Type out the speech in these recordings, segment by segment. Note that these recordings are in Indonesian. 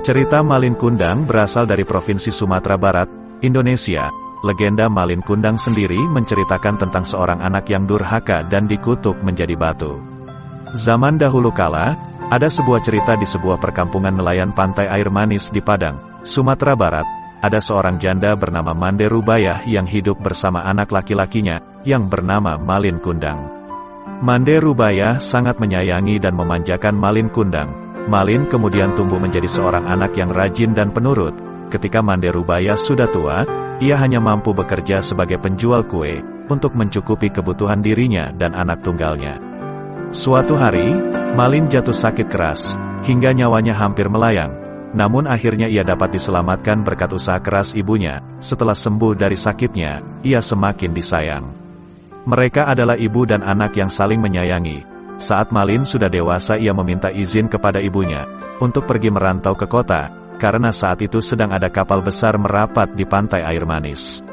Cerita Malin Kundang berasal dari Provinsi Sumatera Barat, Indonesia. Legenda Malin Kundang sendiri menceritakan tentang seorang anak yang durhaka dan dikutuk menjadi batu. Zaman dahulu kala, ada sebuah cerita di sebuah perkampungan nelayan pantai air manis di Padang, Sumatera Barat. Ada seorang janda bernama Mande Rubayah yang hidup bersama anak laki-lakinya, yang bernama Malin Kundang. Mande Rubayah sangat menyayangi dan memanjakan Malin Kundang. Malin kemudian tumbuh menjadi seorang anak yang rajin dan penurut. Ketika Mande Rubaya sudah tua, ia hanya mampu bekerja sebagai penjual kue, untuk mencukupi kebutuhan dirinya dan anak tunggalnya. Suatu hari, Malin jatuh sakit keras, hingga nyawanya hampir melayang. Namun akhirnya ia dapat diselamatkan berkat usaha keras ibunya. Setelah sembuh dari sakitnya, ia semakin disayang. Mereka adalah ibu dan anak yang saling menyayangi. Saat Malin sudah dewasa ia meminta izin kepada ibunya, untuk pergi merantau ke kota, karena saat itu sedang ada kapal besar merapat di pantai air manis.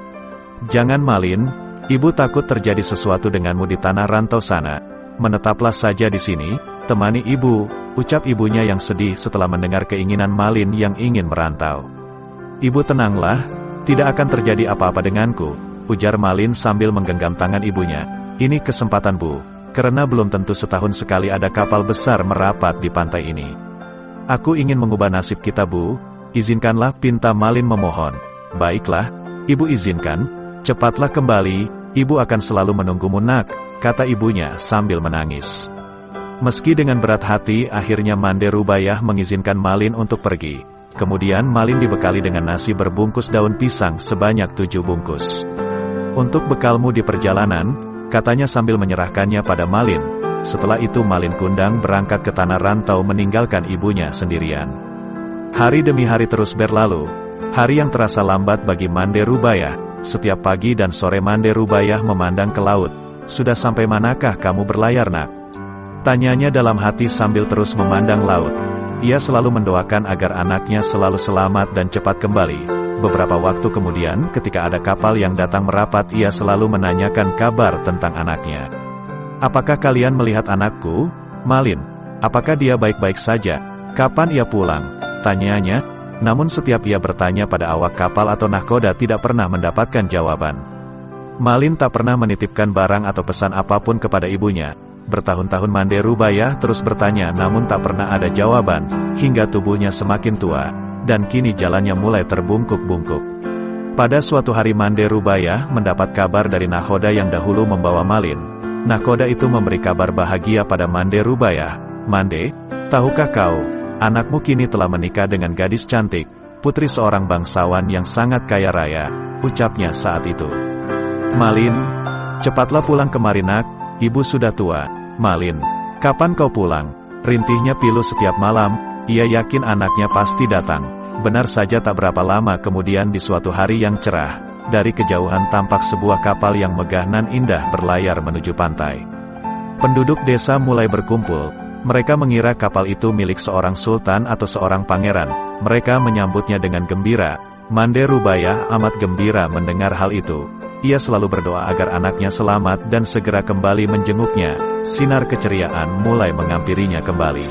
Jangan malin, ibu takut terjadi sesuatu denganmu di tanah rantau sana. Menetaplah saja di sini, temani ibu, ucap ibunya yang sedih setelah mendengar keinginan Malin yang ingin merantau. Ibu tenanglah, tidak akan terjadi apa-apa denganku, ujar Malin sambil menggenggam tangan ibunya. Ini kesempatan bu, karena belum tentu setahun sekali ada kapal besar merapat di pantai ini. Aku ingin mengubah nasib kita bu, izinkanlah pinta Malin memohon. Baiklah, ibu izinkan, cepatlah kembali, ibu akan selalu menunggumu nak, kata ibunya sambil menangis. Meski dengan berat hati, akhirnya Mande Rubayah mengizinkan Malin untuk pergi. Kemudian Malin dibekali dengan nasi berbungkus daun pisang sebanyak tujuh bungkus. Untuk bekalmu di perjalanan, katanya sambil menyerahkannya pada Malin, setelah itu Malin Kundang berangkat ke tanah rantau meninggalkan ibunya sendirian. Hari demi hari terus berlalu. Hari yang terasa lambat bagi Mande Rubayah. Setiap pagi dan sore Mande Rubayah memandang ke laut. Sudah sampai manakah kamu berlayar nak? Tanyanya dalam hati sambil terus memandang laut. Ia selalu mendoakan agar anaknya selalu selamat dan cepat kembali. Beberapa waktu kemudian, ketika ada kapal yang datang merapat, ia selalu menanyakan kabar tentang anaknya. Apakah kalian melihat anakku? Malin. Apakah dia baik-baik saja? Kapan ia pulang? Tanyanya. Namun setiap ia bertanya pada awak kapal atau nahkoda tidak pernah mendapatkan jawaban. Malin tak pernah menitipkan barang atau pesan apa pun kepada ibunya. Bertahun-tahun Mande Rubaya terus bertanya namun tak pernah ada jawaban, hingga tubuhnya semakin tua, dan kini jalannya mulai terbungkuk-bungkuk. Pada suatu hari Mande Rubaya mendapat kabar dari nahoda yang dahulu membawa Malin, Nakoda itu memberi kabar bahagia pada Mande Rubaya. Mande, tahukah kau, anakmu kini telah menikah dengan gadis cantik, putri seorang bangsawan yang sangat kaya raya, ucapnya saat itu. Malin, cepatlah pulang kemari nak, ibu sudah tua. Malin, kapan kau pulang? Rintihnya pilu setiap malam, ia yakin anaknya pasti datang. Benar saja tak berapa lama kemudian di suatu hari yang cerah, dari kejauhan tampak sebuah kapal yang megah nan indah berlayar menuju pantai. Penduduk desa mulai berkumpul. Mereka mengira kapal itu milik seorang sultan atau seorang pangeran. Mereka menyambutnya dengan gembira. Mande Rubaya amat gembira mendengar hal itu. Ia selalu berdoa agar anaknya selamat dan segera kembali menjenguknya. Sinar keceriaan mulai menghampirinya kembali.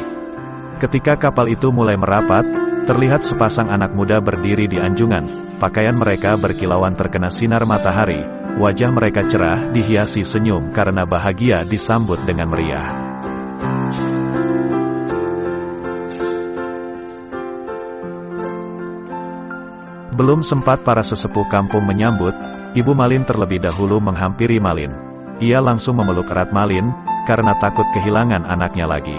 Ketika kapal itu mulai merapat, terlihat sepasang anak muda berdiri di anjungan, Pakaian mereka berkilauan terkena sinar matahari, wajah mereka cerah dihiasi senyum karena bahagia disambut dengan meriah. Belum sempat para sesepuh kampung menyambut, Ibu Malin terlebih dahulu menghampiri Malin. Ia langsung memeluk erat Malin, karena takut kehilangan anaknya lagi.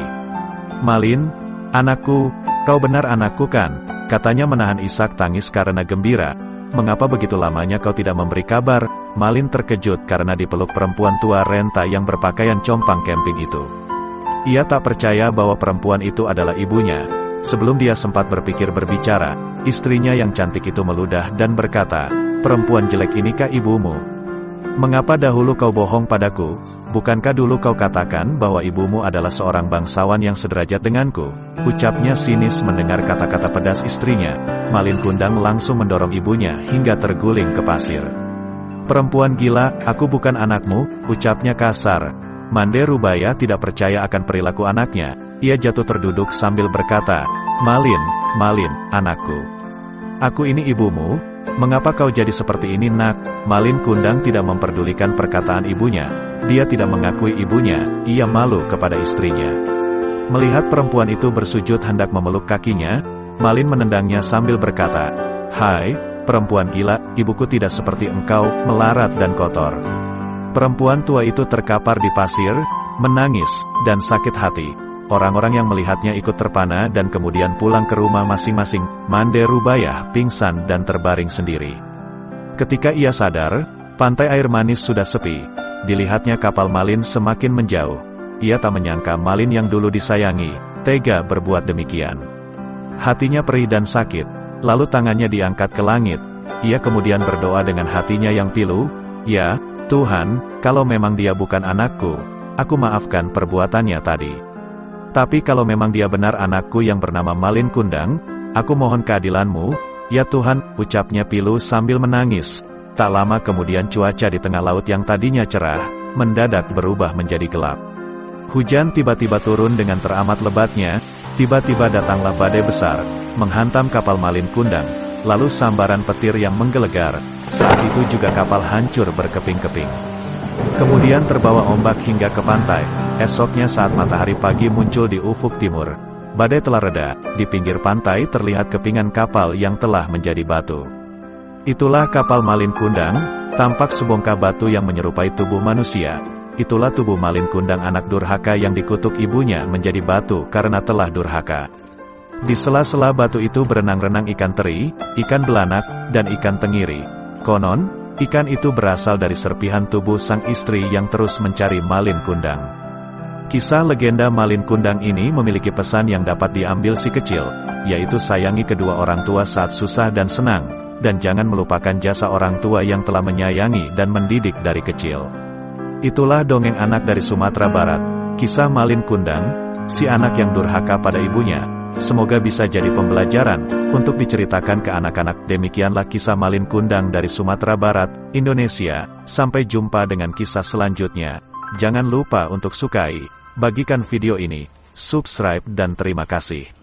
Malin, anakku, kau benar anakku kan? Katanya menahan Ishak tangis karena gembira. Mengapa begitu lamanya kau tidak memberi kabar? Malin terkejut karena dipeluk perempuan tua renta yang berpakaian compang camping itu. Ia tak percaya bahwa perempuan itu adalah ibunya. Sebelum dia sempat berpikir berbicara, istrinya yang cantik itu meludah dan berkata, Perempuan jelek inikah ibumu? Mengapa dahulu kau bohong padaku? Bukankah dulu kau katakan bahwa ibumu adalah seorang bangsawan yang sederajat denganku? Ucapnya sinis mendengar kata-kata pedas istrinya. Malin Kundang langsung mendorong ibunya hingga terguling ke pasir. Perempuan gila, aku bukan anakmu, ucapnya kasar. Mande Rubaya tidak percaya akan perilaku anaknya. Ia jatuh terduduk sambil berkata, Malin, Malin, anakku. Aku ini ibumu, mengapa kau jadi seperti ini nak? Malin Kundang tidak memperdulikan perkataan ibunya, dia tidak mengakui ibunya, ia malu kepada istrinya. Melihat perempuan itu bersujud hendak memeluk kakinya, Malin menendangnya sambil berkata, Hai, perempuan gila, ibuku tidak seperti engkau, melarat dan kotor. Perempuan tua itu terkapar di pasir, menangis, dan sakit hati. Orang-orang yang melihatnya ikut terpana dan kemudian pulang ke rumah masing-masing, Mande Rubayah pingsan dan terbaring sendiri. Ketika ia sadar, pantai air manis sudah sepi, dilihatnya kapal Malin semakin menjauh. Ia tak menyangka Malin yang dulu disayangi, tega berbuat demikian. Hatinya perih dan sakit, lalu tangannya diangkat ke langit. Ia kemudian berdoa dengan hatinya yang pilu, Ya, Tuhan, kalau memang dia bukan anakku, aku maafkan perbuatannya tadi. Tapi kalau memang dia benar anakku yang bernama Malin Kundang, aku mohon keadilanmu, ya Tuhan, ucapnya Pilu sambil menangis. Tak lama kemudian cuaca di tengah laut yang tadinya cerah, mendadak berubah menjadi gelap. Hujan tiba-tiba turun dengan teramat lebatnya, tiba-tiba datanglah badai besar, menghantam kapal Malin Kundang, lalu sambaran petir yang menggelegar, saat itu juga kapal hancur berkeping-keping. Kemudian terbawa ombak hingga ke pantai, esoknya saat matahari pagi muncul di ufuk timur. Badai telah reda, di pinggir pantai terlihat kepingan kapal yang telah menjadi batu. Itulah kapal Malin Kundang, tampak sebongkah batu yang menyerupai tubuh manusia. Itulah tubuh Malin Kundang anak durhaka yang dikutuk ibunya menjadi batu karena telah durhaka. Di sela-sela batu itu berenang-renang ikan teri, ikan belanak, dan ikan tengiri. Konon, Ikan itu berasal dari serpihan tubuh sang istri yang terus mencari Malin Kundang. Kisah legenda Malin Kundang ini memiliki pesan yang dapat diambil si kecil, yaitu sayangi kedua orang tua saat susah dan senang, dan jangan melupakan jasa orang tua yang telah menyayangi dan mendidik dari kecil. Itulah dongeng anak dari Sumatera Barat, kisah Malin Kundang, si anak yang durhaka pada ibunya, Semoga bisa jadi pembelajaran untuk diceritakan ke anak-anak. Demikianlah kisah Malin Kundang dari Sumatera Barat, Indonesia. Sampai jumpa dengan kisah selanjutnya. Jangan lupa untuk sukai, bagikan video ini, subscribe dan terima kasih.